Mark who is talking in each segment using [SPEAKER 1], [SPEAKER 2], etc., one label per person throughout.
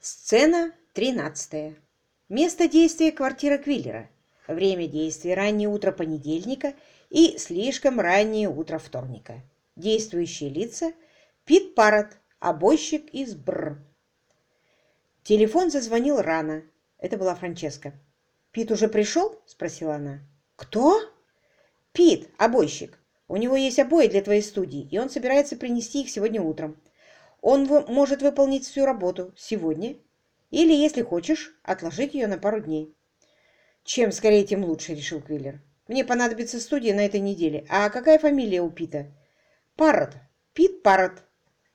[SPEAKER 1] Сцена 13. Место действия – квартира Квиллера. Время действия – раннее утро понедельника и слишком раннее утро вторника. Действующие лица – Пит Паррот, обойщик из Бр. Телефон зазвонил рано. Это была Франческа. «Пит уже пришел?» – спросила она. «Кто?» «Пит, обойщик. У него есть обои для твоей студии, и он собирается принести их сегодня утром. Он может выполнить всю работу сегодня или, если хочешь, отложить ее на пару дней. Чем скорее, тем лучше, решил Квиллер. Мне понадобится студия на этой неделе. А какая фамилия у Пита? Паррот. Пит Паррот.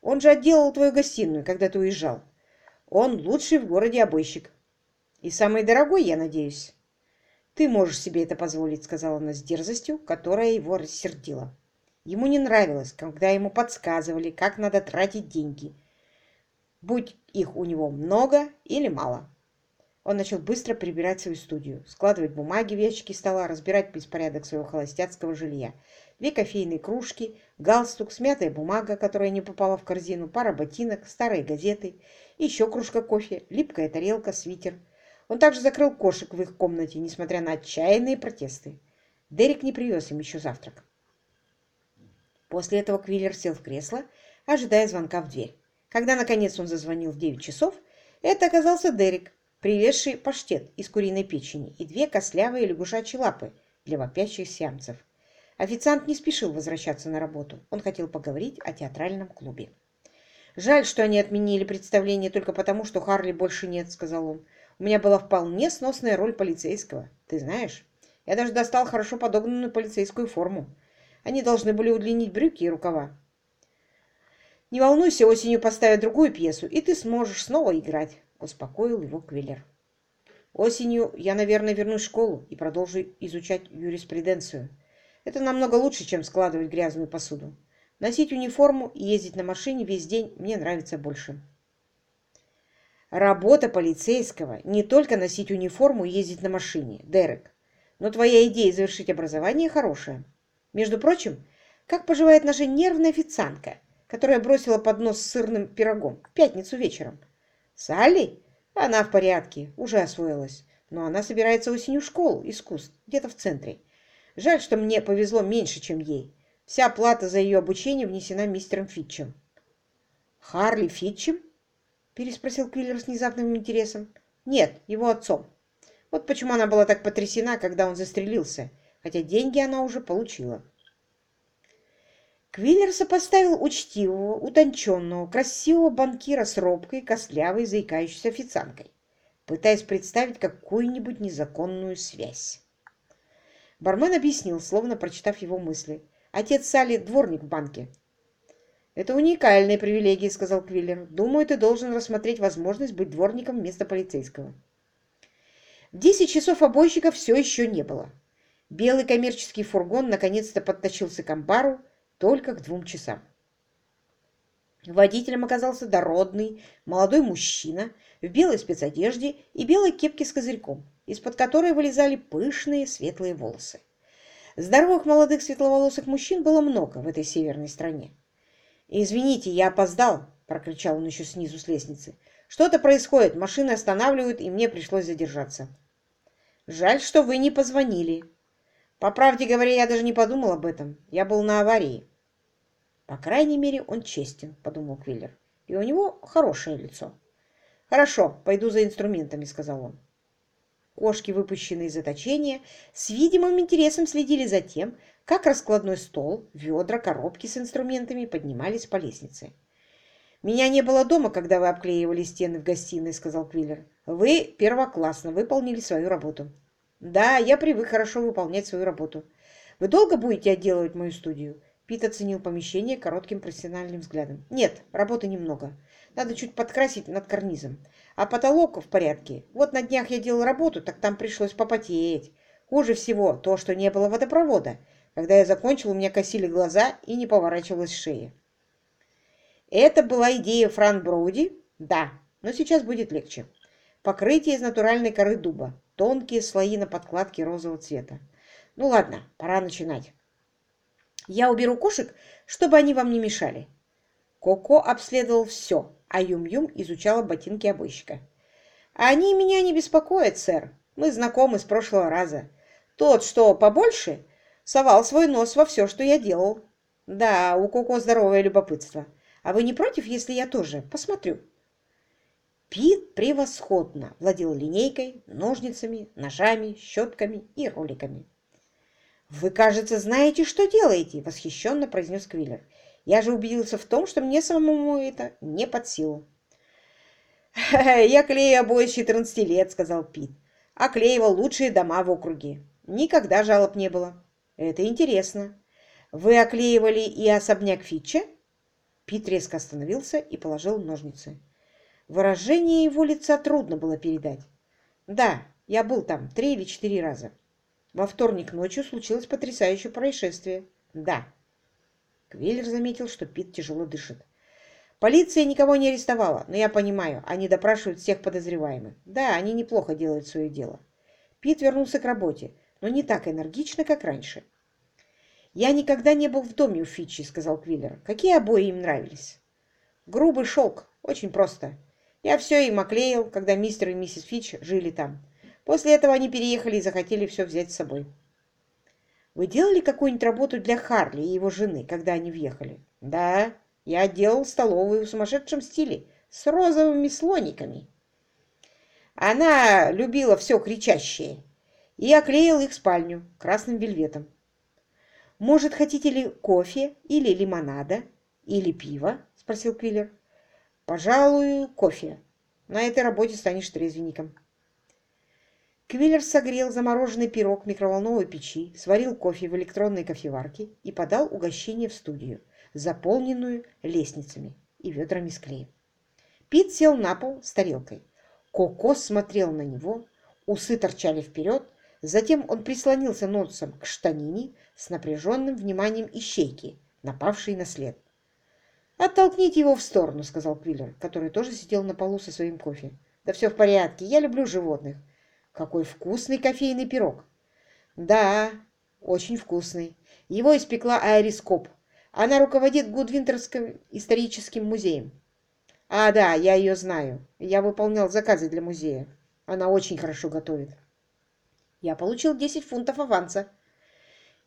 [SPEAKER 1] Он же отделал твою гостиную, когда ты уезжал. Он лучший в городе обойщик. И самый дорогой, я надеюсь. Ты можешь себе это позволить, сказала она с дерзостью, которая его рассердила. Ему не нравилось, когда ему подсказывали, как надо тратить деньги, будь их у него много или мало. Он начал быстро прибирать свою студию, складывать бумаги в ящики стола, разбирать беспорядок своего холостяцкого жилья. Две кофейные кружки, галстук, смятая бумага, которая не попала в корзину, пара ботинок, старые газеты, еще кружка кофе, липкая тарелка, свитер. Он также закрыл кошек в их комнате, несмотря на отчаянные протесты. Дерек не привез им еще завтрак. После этого Квиллер сел в кресло, ожидая звонка в дверь. Когда, наконец, он зазвонил в 9 часов, это оказался Дерек, привезший паштет из куриной печени и две костлявые лягушачьи лапы для вопящих сиамцев. Официант не спешил возвращаться на работу. Он хотел поговорить о театральном клубе. «Жаль, что они отменили представление только потому, что Харли больше нет», — сказал он. «У меня была вполне сносная роль полицейского. Ты знаешь, я даже достал хорошо подогнанную полицейскую форму. Они должны были удлинить брюки и рукава. «Не волнуйся, осенью поставят другую пьесу, и ты сможешь снова играть», — успокоил его Квиллер. «Осенью я, наверное, вернусь в школу и продолжу изучать юриспруденцию. Это намного лучше, чем складывать грязную посуду. Носить униформу и ездить на машине весь день мне нравится больше». Работа полицейского – не только носить униформу и ездить на машине, Дерек. Но твоя идея завершить образование хорошая. Между прочим, как поживает наша нервная официантка, которая бросила поднос с сырным пирогом в пятницу вечером? Салли? Она в порядке, уже освоилась. Но она собирается осенью в школу искусств, где-то в центре. Жаль, что мне повезло меньше, чем ей. Вся плата за ее обучение внесена мистером Фитчем. «Харли Фитчем?» – переспросил Квиллер с внезапным интересом. «Нет, его отцом. Вот почему она была так потрясена, когда он застрелился – хотя деньги она уже получила. Квиллер сопоставил учтивого, утонченного, красивого банкира с робкой, костлявой, заикающейся официанткой, пытаясь представить какую-нибудь незаконную связь. Бармен объяснил, словно прочитав его мысли. «Отец Салли – дворник в банке». «Это уникальная привилегия», – сказал Квиллер. «Думаю, ты должен рассмотреть возможность быть дворником вместо полицейского». В десять часов обойщика все еще не было. Белый коммерческий фургон наконец-то подтащился к амбару только к двум часам. Водителем оказался дородный, молодой мужчина в белой спецодежде и белой кепке с козырьком, из-под которой вылезали пышные светлые волосы. Здоровых молодых светловолосых мужчин было много в этой северной стране. «Извините, я опоздал!» – прокричал он еще снизу с лестницы. «Что-то происходит, машины останавливают, и мне пришлось задержаться». «Жаль, что вы не позвонили», по правде говоря, я даже не подумал об этом. Я был на аварии. По крайней мере, он честен, подумал Квиллер. И у него хорошее лицо. Хорошо, пойду за инструментами, сказал он. Кошки, выпущенные из заточения, с видимым интересом следили за тем, как раскладной стол, ведра, коробки с инструментами поднимались по лестнице. «Меня не было дома, когда вы обклеивали стены в гостиной», — сказал Квиллер. «Вы первоклассно выполнили свою работу». Да, я привык хорошо выполнять свою работу. Вы долго будете отделывать мою студию? Пит оценил помещение коротким профессиональным взглядом. Нет, работы немного. Надо чуть подкрасить над карнизом. А потолок в порядке. Вот на днях я делал работу, так там пришлось попотеть. Хуже всего то, что не было водопровода. Когда я закончил, у меня косили глаза и не поворачивалась шея. Это была идея Фран Броуди? Да, но сейчас будет легче. Покрытие из натуральной коры дуба тонкие слои на подкладке розового цвета. Ну ладно, пора начинать. Я уберу кошек, чтобы они вам не мешали. Коко обследовал все, а Юм-Юм изучала ботинки обойщика. «Они меня не беспокоят, сэр. Мы знакомы с прошлого раза. Тот, что побольше, совал свой нос во все, что я делал. Да, у Коко здоровое любопытство. А вы не против, если я тоже посмотрю?» Пит превосходно владел линейкой, ножницами, ножами, щетками и роликами. «Вы, кажется, знаете, что делаете!» — восхищенно произнес Квиллер. «Я же убедился в том, что мне самому это не под силу». «Я клею обои с 14 лет», — сказал Пит. «Оклеивал лучшие дома в округе. Никогда жалоб не было. Это интересно. Вы оклеивали и особняк Фитча?» Пит резко остановился и положил ножницы. Выражение его лица трудно было передать. «Да, я был там три или четыре раза. Во вторник ночью случилось потрясающее происшествие. Да». Квиллер заметил, что Пит тяжело дышит. Полиция никого не арестовала, но я понимаю, они допрашивают всех подозреваемых. Да, они неплохо делают свое дело. Пит вернулся к работе, но не так энергично, как раньше. «Я никогда не был в доме у Фитчи», — сказал Квиллер. «Какие обои им нравились?» «Грубый шелк. Очень просто. Я все им оклеил, когда мистер и миссис Фич жили там. После этого они переехали и захотели все взять с собой. Вы делали какую-нибудь работу для Харли и его жены, когда они въехали? Да, я делал столовую в сумасшедшем стиле, с розовыми слониками. Она любила все кричащее и оклеил их спальню красным вельветом. «Может, хотите ли кофе или лимонада или пива?» – спросил Квиллер. Пожалуй, кофе. На этой работе станешь трезвенником. Квиллер согрел замороженный пирог в микроволновой печи, сварил кофе в электронной кофеварке и подал угощение в студию, заполненную лестницами и ведрами с клеем. Пит сел на пол с тарелкой. Коко смотрел на него, усы торчали вперед, затем он прислонился носом к штанине с напряженным вниманием ищейки, напавшей на след. «Оттолкните его в сторону», — сказал Квиллер, который тоже сидел на полу со своим кофе. «Да все в порядке, я люблю животных». «Какой вкусный кофейный пирог!» «Да, очень вкусный. Его испекла Айрис Коп. Она руководит Гудвинтерским историческим музеем». «А, да, я ее знаю. Я выполнял заказы для музея. Она очень хорошо готовит». «Я получил 10 фунтов аванса»,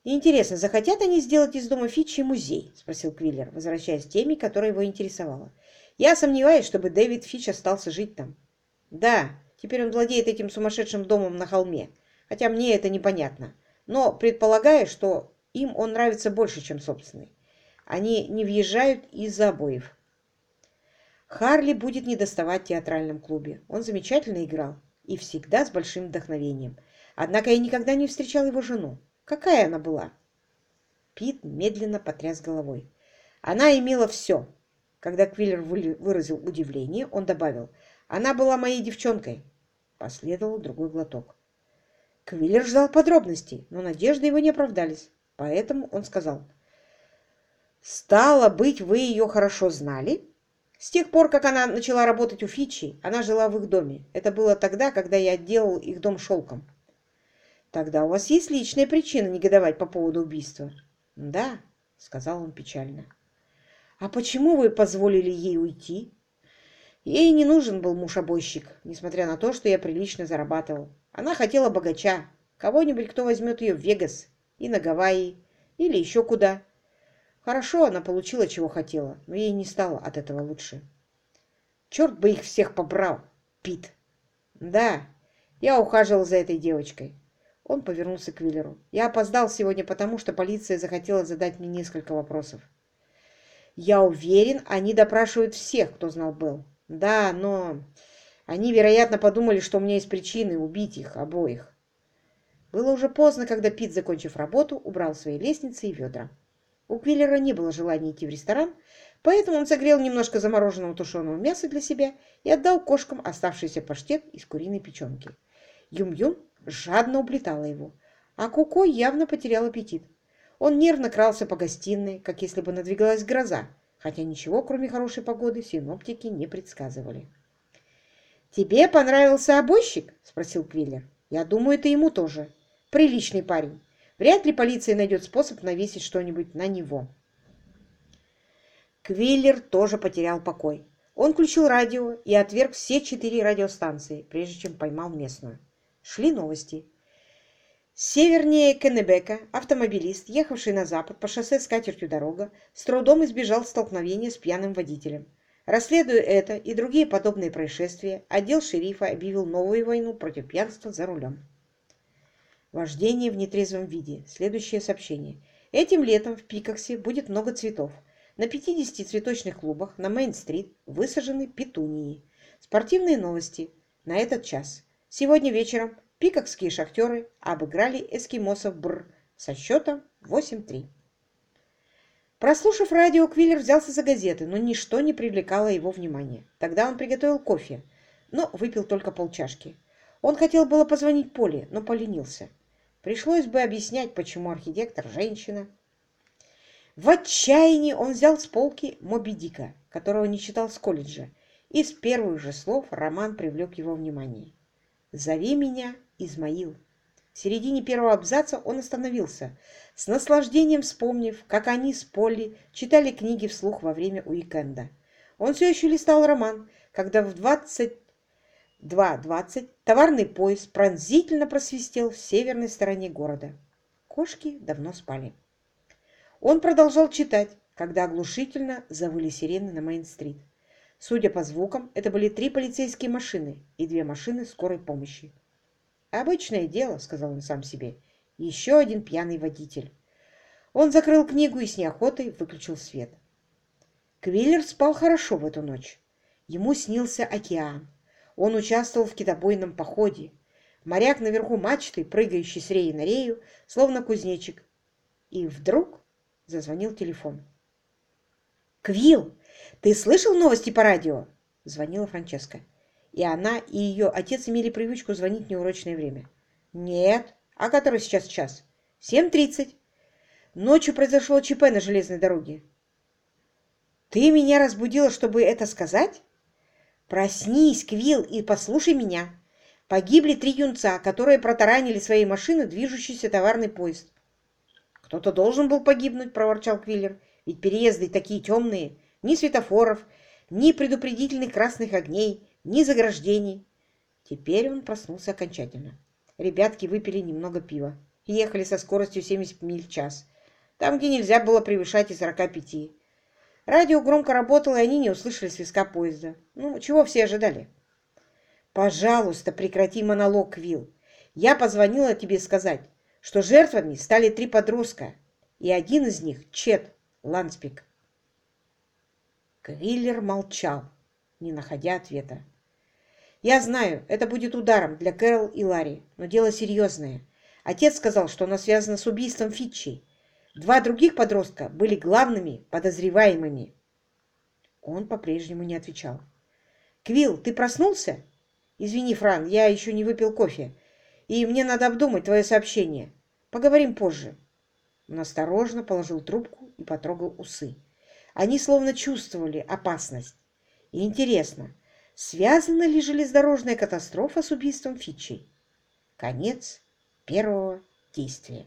[SPEAKER 1] «Интересно, захотят они сделать из дома Фитчи музей?» – спросил Квиллер, возвращаясь к теме, которая его интересовала. «Я сомневаюсь, чтобы Дэвид Фитч остался жить там». «Да, теперь он владеет этим сумасшедшим домом на холме, хотя мне это непонятно. Но предполагаю, что им он нравится больше, чем собственный. Они не въезжают из-за обоев». Харли будет недоставать в театральном клубе. Он замечательно играл и всегда с большим вдохновением. Однако я никогда не встречал его жену. Какая она была? Пит медленно потряс головой. Она имела все. Когда Квиллер выразил удивление, он добавил, «Она была моей девчонкой». Последовал другой глоток. Квиллер ждал подробностей, но надежды его не оправдались. Поэтому он сказал, «Стало быть, вы ее хорошо знали?» С тех пор, как она начала работать у Фичи, она жила в их доме. Это было тогда, когда я отделал их дом шелком. Тогда у вас есть личная причина негодовать по поводу убийства. Да, сказал он печально. А почему вы позволили ей уйти? Ей не нужен был муж-обойщик, несмотря на то, что я прилично зарабатывал. Она хотела богача, кого-нибудь, кто возьмет ее в Вегас и на Гавайи, или еще куда. Хорошо, она получила, чего хотела, но ей не стало от этого лучше. Черт бы их всех побрал, Пит. Да, я ухаживал за этой девочкой. Он повернулся к Виллеру. «Я опоздал сегодня потому, что полиция захотела задать мне несколько вопросов». «Я уверен, они допрашивают всех, кто знал Белл». «Да, но они, вероятно, подумали, что у меня есть причины убить их обоих». Было уже поздно, когда Пит, закончив работу, убрал свои лестницы и ведра. У Квиллера не было желания идти в ресторан, поэтому он согрел немножко замороженного тушеного мяса для себя и отдал кошкам оставшийся паштет из куриной печенки. Юм-Юм жадно уплетала его, а Куко явно потерял аппетит. Он нервно крался по гостиной, как если бы надвигалась гроза, хотя ничего, кроме хорошей погоды, синоптики не предсказывали. «Тебе понравился обойщик?» – спросил Квиллер. «Я думаю, это ему тоже. Приличный парень. Вряд ли полиция найдет способ навесить что-нибудь на него». Квиллер тоже потерял покой. Он включил радио и отверг все четыре радиостанции, прежде чем поймал местную. Шли новости. Севернее Кеннебека автомобилист, ехавший на запад по шоссе с катертью дорога, с трудом избежал столкновения с пьяным водителем. Расследуя это и другие подобные происшествия, отдел шерифа объявил новую войну против пьянства за рулем. Вождение в нетрезвом виде. Следующее сообщение. Этим летом в Пикоксе будет много цветов. На 50 цветочных клубах на Мейн-стрит высажены петунии. Спортивные новости на этот час. Сегодня вечером пикокские шахтеры обыграли эскимосов Бр со счетом 8-3. Прослушав радио, Квиллер взялся за газеты, но ничто не привлекало его внимания. Тогда он приготовил кофе, но выпил только полчашки. Он хотел было позвонить Поле, но поленился. Пришлось бы объяснять, почему архитектор – женщина. В отчаянии он взял с полки Моби Дика, которого не читал с колледжа, и с первых же слов роман привлек его внимание. «Зови меня Измаил». В середине первого абзаца он остановился, с наслаждением вспомнив, как они с Полли читали книги вслух во время уикенда. Он все еще листал роман, когда в 22.20 товарный поезд пронзительно просвистел в северной стороне города. Кошки давно спали. Он продолжал читать, когда оглушительно завыли сирены на Мейн-стрит. Судя по звукам, это были три полицейские машины и две машины скорой помощи. «Обычное дело», — сказал он сам себе. «Еще один пьяный водитель». Он закрыл книгу и с неохотой выключил свет. Квиллер спал хорошо в эту ночь. Ему снился океан. Он участвовал в китобойном походе. Моряк наверху мачты, прыгающий с реи на рею, словно кузнечик. И вдруг Зазвонил телефон. «Квилл, ты слышал новости по радио?» Звонила Франческа. И она, и ее отец имели привычку звонить в неурочное время. «Нет. А который сейчас час?» «Семь тридцать. Ночью произошло ЧП на железной дороге». «Ты меня разбудила, чтобы это сказать?» «Проснись, Квилл, и послушай меня. Погибли три юнца, которые протаранили своей машины движущийся товарный поезд. «Кто-то должен был погибнуть», — проворчал Квиллер. «Ведь переезды такие темные. Ни светофоров, ни предупредительных красных огней, ни заграждений». Теперь он проснулся окончательно. Ребятки выпили немного пива. Ехали со скоростью 70 миль в час. Там, где нельзя было превышать и 45. Радио громко работало, и они не услышали свистка поезда. Ну, чего все ожидали? «Пожалуйста, прекрати монолог, Вилл. Я позвонила тебе сказать, что жертвами стали три подростка, и один из них — Чет Ланспик. Квиллер молчал, не находя ответа. «Я знаю, это будет ударом для Кэрол и Ларри, но дело серьезное. Отец сказал, что оно связано с убийством Фитчи. Два других подростка были главными подозреваемыми». Он по-прежнему не отвечал. «Квилл, ты проснулся?» «Извини, Фран, я еще не выпил кофе, и мне надо обдумать твое сообщение. Поговорим позже. Он осторожно положил трубку и потрогал усы. Они словно чувствовали опасность. И интересно, связана ли железнодорожная катастрофа с убийством Фитчей? Конец первого действия.